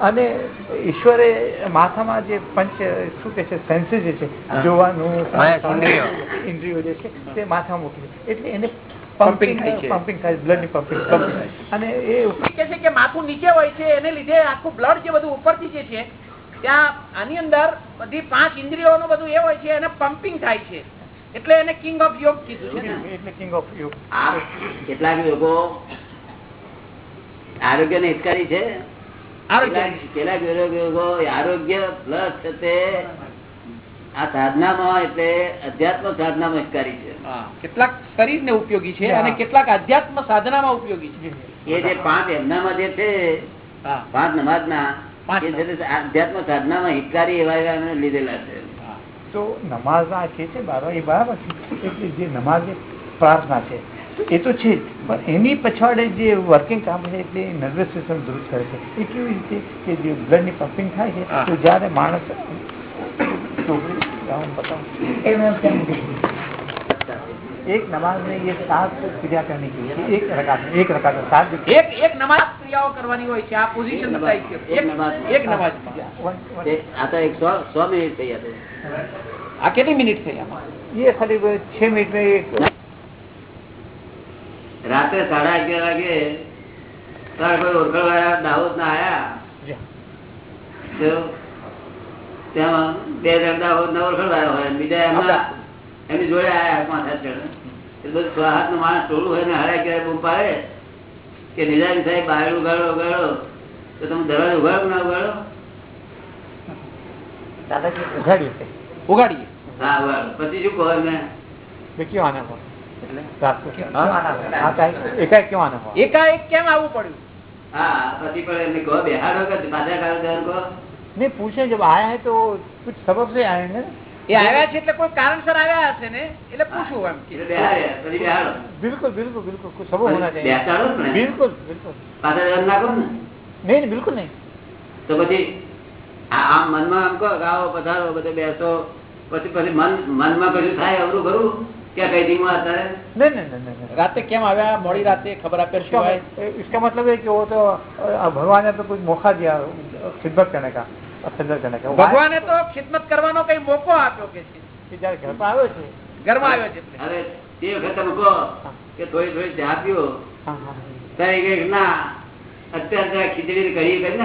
અને ઈશ્વરે માથામાં જે પંચ શું કે છે સેન્સીસ જે છે જોવાનું ઇન્દ્રિયો જે છે તે માથા મૂકી એટલે એને પમ્પિંગ થાય છે. પમ્પિંગ થાય બ્લડની પમ્પિંગ થાય અને એ કે છે કે માથું નીચે હોય છે એને લીધે આખું બ્લડ જે બધું ઉપરથી જે છે ત્યાં આની અંદર બધી પાંચ ઇન્દ્રિયોનું બધું એ હોય છે એને પમ્પિંગ થાય છે. એટલે એને કિંગ ઓફ યોગ કીધું છે. એટલે કિંગ ઓફ યોગ કેટલાક લોકો આરોગ્ય ને હિતકારી છે? આરોગ્ય. પ્લસ છે તે આ સાધનામાં એટલે અધ્યાત્મ સાધનામાં હિતકારી છે. કેટલાક શરીર ને ઉપયોગી છે અને કેટલાક અધ્યાત્મ સાધનામાં ઉપયોગી છે. એ જે પાંચ એમનામાં જે છે હા. પાંચ સાધના માં અધ્યાત્મ સાધનામાં હિતકારી એવા એવા લીધેલા છે. તો નમાઝ ના છે બરાબર છે. એટલે જે નમાઝ પ્રાર્થના છે એ તો છે જ પણ એની પછવાડે જે વર્કિંગ કામ છે એટલે નર્વસ સિસ્ટમ દુરુસ્ત કરે છે એ કેવી રીતે કે જે બ્લડની પમ્પિંગ થાય છે હા. તો જ્યારે માણસ ચોપડી ગાઉન બતાવું એને કેમ एक नमाज में ये सात क्रिया करनी चाहिए एक रकात में एक रकात में सात એક એક નમાજ ક્રિયાઓ કરવાની હોય છે આ પોઝિશન બતાવી છે એક એક નમાજ. એક નમાજમાં वन- वन- તે- આ તો એક સો સો મિનિટ થઈ હતી આ કેટલી મિનિટ થઈ આમાં ये खाली वो छह मिनट में एक રાત્રે સાડા અગિયાર વાગે તાર કોઈ ઓળખળ વાળા દાહોદ ના આયા તેમાં બે જણ દાહોદ ના ઓળખળ વાળા હોય બીજા એમના એમની જોડે આયા પાંચ સાત જણ એટલે છ હાથનું માણસ ટોળું હોય ને હાડા ક્યારે બૂમ પાડે કે નિરાજ સાહેબ બહાર ઉગાડો ઉગાડો તો તમે દરવાજો ઉગાડો ના ઉગાડો દાદાજી ઉગાડીએ ઉગાડીએ હા ઉગાડો પછી શું કહો એમને? કયો આના પછી પણ એમને કહો બિલકુલ બિલકુલ તો પછી આમ મનમાં આમ કહો ગાઓ પધારો બધે બેસો. પછી પછી મન મનમાં કશું થાય અવરું ખરું? રાતે કેમ આવ્યા? મોડી રાતે ખબર આપ્યા સિવાય? इसका मतलब है कि वो तो ભગવાને તો ખિદમત કરવાનો કઈ મોકો આપ્યો કે ઘરમાં આવ્યો છે. ખીચડી કરી કરી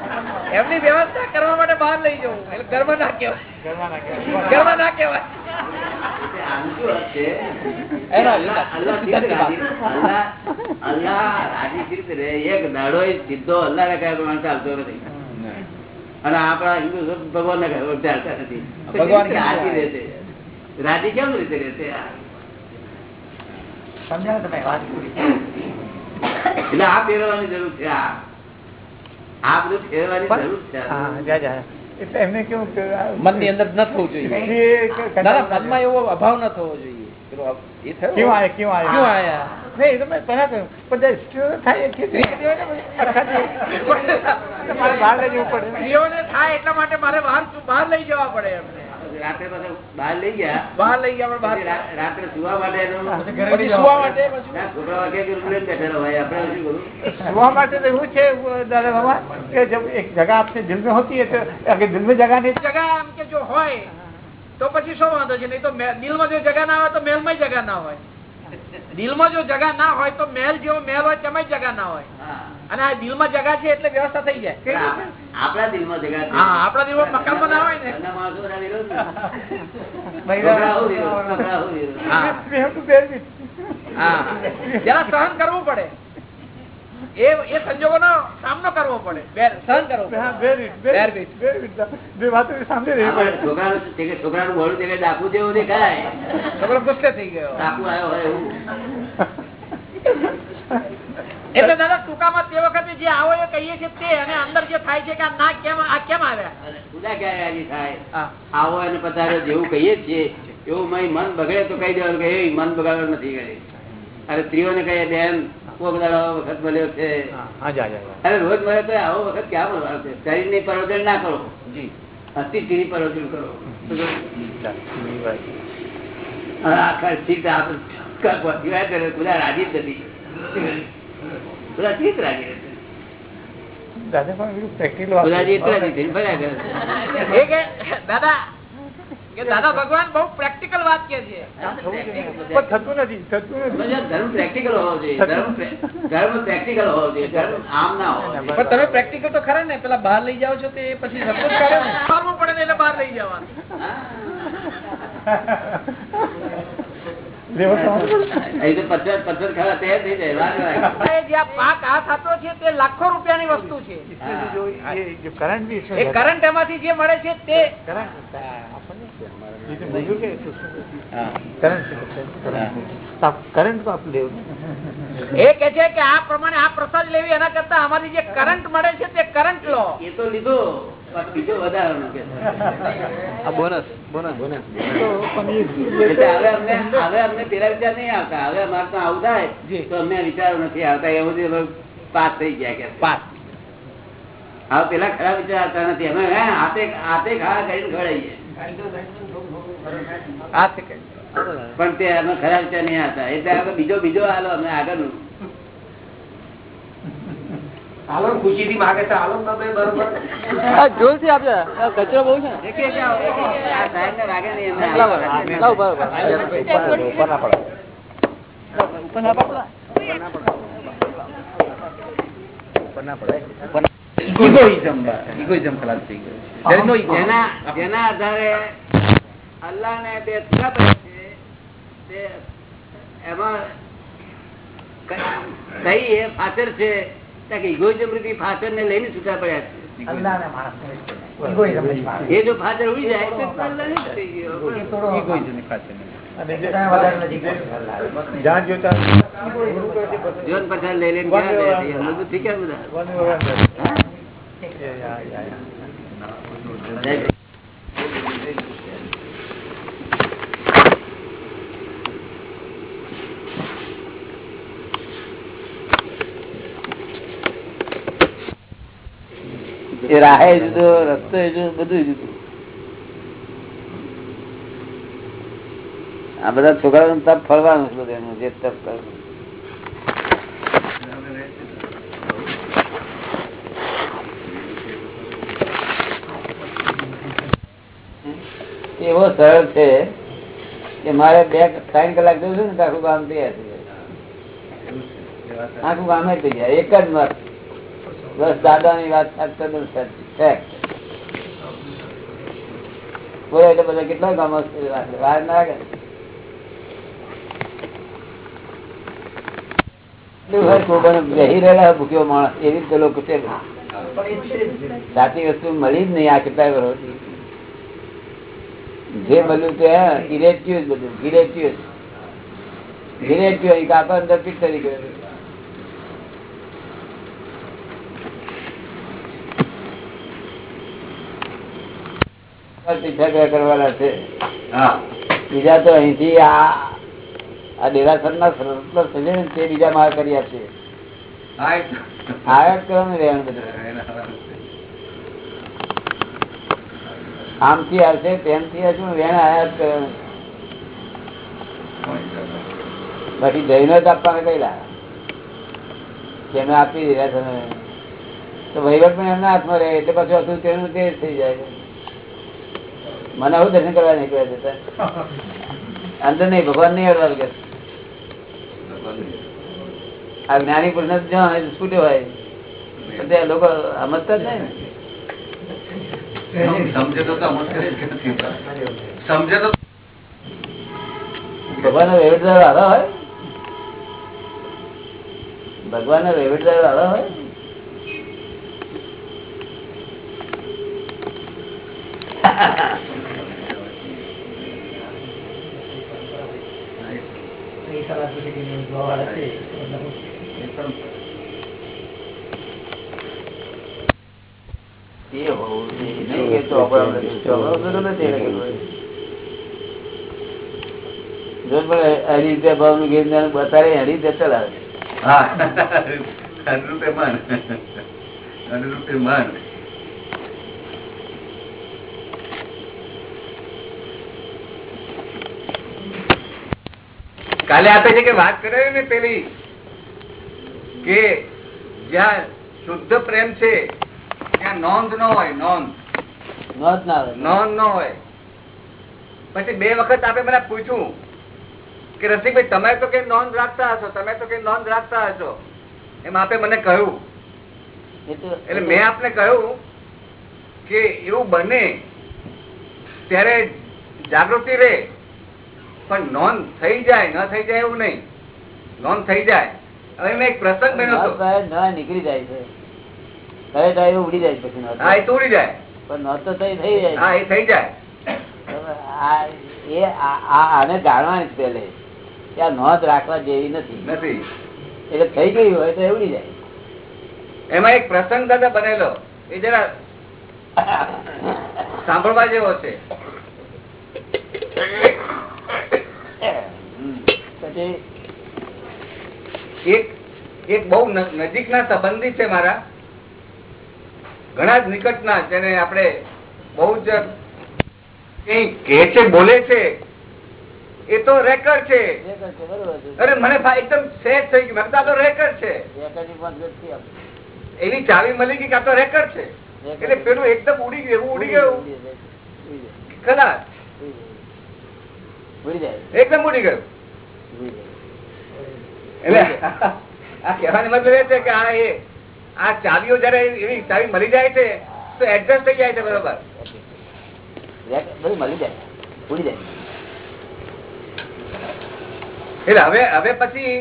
એમની વ્યવસ્થા કરવા માટે બહાર લઈ જવું. એટલે ઘરમાં ના કહેવાય. ઘરમાં ના કહેવાય. એટલે આનું શું અર્થ છે એના અલ્લાહ- અલ્લાહ સિદ્ધાંત કેવી વાત. રાજી- અલ્લાહ- અલ્લાહ રાજી કેવી રીતે રહે? એક દાડો સીધો અલ્લાહ ના કહેવા પ્રમાણે ચાલતો નથી. અને આપણા હિન્દુ ભગવાન ના કહેવા ચાલતા નથી. રાજી કેમ રીતે રહેશે આ? સમજાવો તમે વાત એટલે આ ફેરવવાની જરૂર છે આ. આ બધું ફેરવાની જરૂર છે. હા જા જા. એટલે એમને કેવું કે આ- અંદર ન થવું જોઈએ. ના ના, મનમાં એવો અભાવ ન થવો જોઈએ. <laughs> ને બહાર લઈ જવા પડે એમને. રાત્રે બહાર લઈ ગયા. બહાર લઈ ગયા રાત્રે સુવા માટે સુવા માટે છોકરા સુવા માટે તો એવું છે દાદા બાબા કે જબ એક જગા આપને દિલ મેં હોતી અગર દિલ મેં જગા નહીં જગા આમ કે જો હોય તો પછી શું વાંધો છે? નહીં તો દિલમાં જો જગા ના હોય તો મહેલમાં જગા ના હોય. દિલમાં જો જગા ના હોય તો મહેલ જેવો મહેલ હોય તેમાં જગા ના હોય. અને આ દિલમાં જગા છે એટલે વ્યવસ્થા થઈ જાય. આપણા દિલમાં જગા છે. હા આપણા દિલમાં મકાન બનાવાય ને. જરા સહન કરવું પડે. એ એ સંજોગો નો સામનો કરવો પડે. સહન કરવો બે વાતો સામે રહી પડે. છોકરાનું છોકરાનું ભોળું દેખાય ડાકુ જેવું દેખાય. છોકરો ગુસ્સે થઈ ગયો. ડાકુ આવ્યો હોય એવું. <laughs> એટલે દાદા ટૂંકામાં તે વખતે જે આવો એ કહીએ છીએ તે અને અંદર જે થાય છે કે આ ના કેમ આ કેમ આવ્યા પૂજા ક્યારે રાજી થાય? આવો અને પધારો જેવું કહીએ છીએ એવું મય મન બગડે તો કહી દેવાનું કે એ મન બગાડવા નથી કરે. અરે સ્ત્રીઓને કહીએ બેન કોક દાડો વખત મળ્યો છે. અરે રોજ મળે તો આવો વખત ક્યાં મળવાનો છે? શરીરની પરોજન ના કરો. જી. અતિથિની પરોજન કરો. આખા ચિત્ત આપણે ખુદા રાજી જ નથી. દાદા પણ વાત કરે કે દાદા દાદા ભગવાન બહુ પ્રેક્ટિકલ વાત કે છે. થવું જોઈએ. પણ થતું નથી થતું નથી. ધર્મ પ્રેક્ટિકલ હોવો જોઈએ. ધર્મ પ્રેક્ટિકલ હોવો જોઈએ. ધર્મ આમ ના હોવો પણ તમે પ્રેક્ટિકલ તો ખરા ને પેલા બહાર લઈ જાઓ છો તે પછી સપોર્ટ ને. પડે ને એટલે બહાર લઈ જવાનું. કરંટ એ કે છે. કે આ પ્રમાણે આ પ્રસાદ લેવી એના કરતા અમારી જે કરંટ મળે છે તે કરંટ લો. એ તો લીધો. પેલા પાસ થઈ ગયા પાસ. હવે પેલા ખરાબ વિચાર આવતા નથી. અમે હાથે હાથે ખા કરીને ખવડાવીએ. પણ તે અમે ખરાબ વિચાર નહીં આવતા. એટલે બીજો બીજો હાલો અમે આગળનું. કચરો બહુ છે. જેના આધારે અલ્લાહ ને બે છે તે એમાં કઈ એ ફાચર છે ઇગોઇઝમથી ફાચર ને લઈને છૂટા પડ્યા છે. એ જો ફાચર ઉડી જાય તો લઈ લઈને એ રાહે જુદો રસ્તો જુદો બધું જુદું. આ બધા છોકરાઓ તપ ફળવાનું છે બધું એનું જે તપ કરવું એવો સરળ છે કે મારે બે ત્રણ કલાક જવું છે ને આખું ગામ તૈયાર થઈ જાય. આખું ગામે થઈ જાય એક જ મત. બસ દાદા ની વાત એટલે બધા કેટલા ગામો? વાર ના રહેલા ભૂખ્યો માણસ. એવી રીતે લોકો સાચી વસ્તુ મળી જ નહીં આ કેટલાય જે મળ્યું તે ઇરેક્ટિવ બધું ઇરેક્ટિવ ઇરેક્ટિવ કાપા અંદર ફિટ કરી ગયું કરવાના છે. બીજા તો અહીંથી આ આ ડેરાસર ના સરસ છે તે બીજા માર કરી આપશે આયાત કરવાનું રહેવાનું બધું. આમથી આવશે તેમથી આવશે વેણ આયાત કરવાનું. બાકી જઈને જ આપવાના કહેલા જેને આપી દીધા તો વહીવટ પણ એમના હાથમાં રહે એટલે પછી હતું તેનું તે થઈ જાય. મને આવું દર્શન કરવા નીકળ્યા કરવા અંદર નહીં ભગવાન નહીં અડવા કે આ જ્ઞાની પુરુષ જ્યાં છૂટ્યો હોય. તે લોકો સમજતા જ નહીં. સમજે તો સમજે તો ભગવાન આવા હોય. ભગવાન આવા. નહીં કે ચોપડા નથી. ચોપડા તો નથી એ લખેલું હોય. જો પણ અઢી રૂપિયા ભાવનું ઘેર ને બતારે અઢી રૂપિયા ચલાવે હા અનુરૂપે મન અનુરૂપે મન કાલે આપે છે કે વાત કરે ને પેલી? કે જ્યાં શુદ્ધ પ્રેમ છે ત્યાં નોંધ ન હોય નોંધ. નોંધ ના હોય. પછી બે વખત આપે મને પૂછ્યું કે રસિકભાઈ તમે તો કે નોંધ રાખતા હશો તમે તો કે નોંધ રાખતા હશો? એમ આપે મને કહ્યું. એટલે મેં આપને કહ્યું કે એવું બને ત્યારે જાગૃતિ રહે. પણ નોંધ થઈ જાય ન થઈ જાય એવું નહીં. નોંધ થઈ જાય. હવે મેં એક પ્રસંગ બન્યો નીકળી જાય છે. હવે ટાઈમ ઉડી જાય પછી હા એ તો ઉડી જાય. પણ નોંધ તો થઈ થઈ જાય. હા એ થઈ જાય. એ આને જાણવાની જ પહેલે કે આ નોંધ રાખવા જેવી નથી. નથી. એટલે થઈ ગઈ હોય તો એવડી જાય. એમાં એક પ્રસંગ દાદા બનેલો. એ જરા સાંભળવા જેવો છે. પછી એક એક બહુ નજીકના સંબંધી છે મારા. ઘણા જ નિકટના જેને આપણે બહુ જ કઈ કે છે બોલે છે એ તો રેકર્ડ છે. અરે મને એકદમ સેટ થઈ ગયું. મેં તો રેકર્ડ છે. એની ચાવી મળી ગઈ કે આ તો રેકર્ડ છે. એટલે પેલું એકદમ ઉડી ગયું એવું ઉડી ગયું ઉડી જાય, ઉડી જાય, ખલાસ ઉડી જાય. ઉડી જાય, એકદમ ઉડી ગયું. એટલે આ કહેવાનો મતલબ એ છે કે આ એ આ ચાવીઓ જયારે એવી ચાવી મળી જાય છે તો એડજસ્ટ થઈ જાય છે બરોબર. મળી જાય. ઉડી જાય. એટલે હવે હવે પછી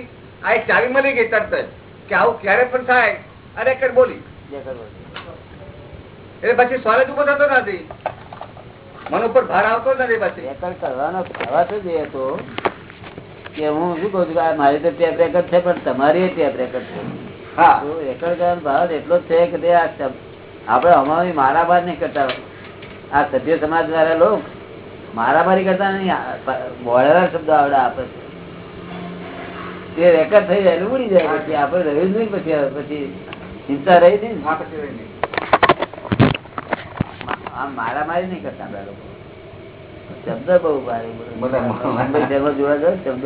આ એક ચાવી મળી ગઈ તરત જ કે આવું ક્યારે પણ થાય આ બોલી. એટલે પછી સ્વરેજ ઊભો થતો નથી. મન ઉપર ભાર આવતો નથી પછી. રેકર્ડ કરવાનો ખાવા જ એ હતો કે હું શું કઉ છું કે મારી તો ટેપ રેકર્ડ છે પણ તમારી ટેપ રેકર્ડ છે. હા. તો રેકર્ડ કરવાનો ભાવ એટલો જ છે કે તે આ આપણે અમારી મારામાર નહીં કરતા આ સભ્ય સમાજ વાળા લોક મારામારી કરતા નહીં પ- શબ્દો આવડે આપે તે રેકર્ડ થઈ જાય ઉડી જાય પછી આપણે રહ્યું જ નહીં પછી પછી ચિંતા રહી નહીં ને. પછી રહી નહીં. આમ મારામારી નહીં કરતા બે લોકો. શબ્દ બહુ ભારે. જોવા જાવ શબ્દ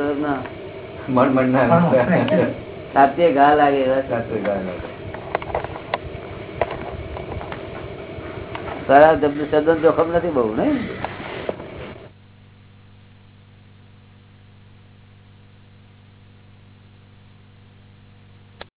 સાચે ઘા લાગે. સાચું ગાયન. શબ્દ શબ્દ જોખમ નથી બહુ નહીં?